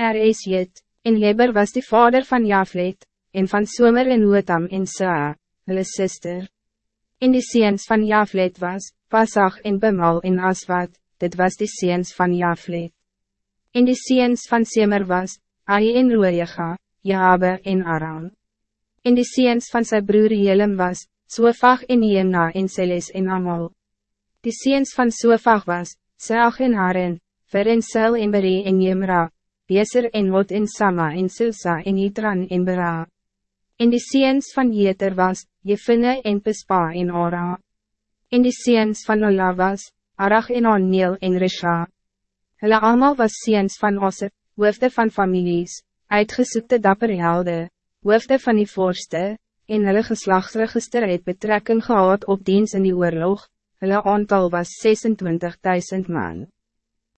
Er is Jet, en Heber was de vader van Jaflet, en van Somer en Hoetam en Saa, hulle sister. En die seens van Jaflet was, Pasach en Bemal en Aswat, dit was de seens van Jaflet. En die seens van Semer was, Ai en Roejega, Jabe en Aram. En die seens van zijn broer Jelem was, Sofag en Jemna en Seles en Amal. Die seens van Sofag was, Saag en Haren, Ver en Sel en Beri en Jemra, Beser en Mot en Sama en Silsa en Itran en Bera. En die seens van Jeter was, Jefine en Pespa en Ora. En die seens van Ola was, Arach en Aniel en Risha. Hulle allemaal was seens van Osef, hoofde van families, uitgesoekte dapper helde, hoofde van die voorste, en hulle geslachtsregister het betrekking gehad op diens in die oorlog, hulle aantal was 26.000 man.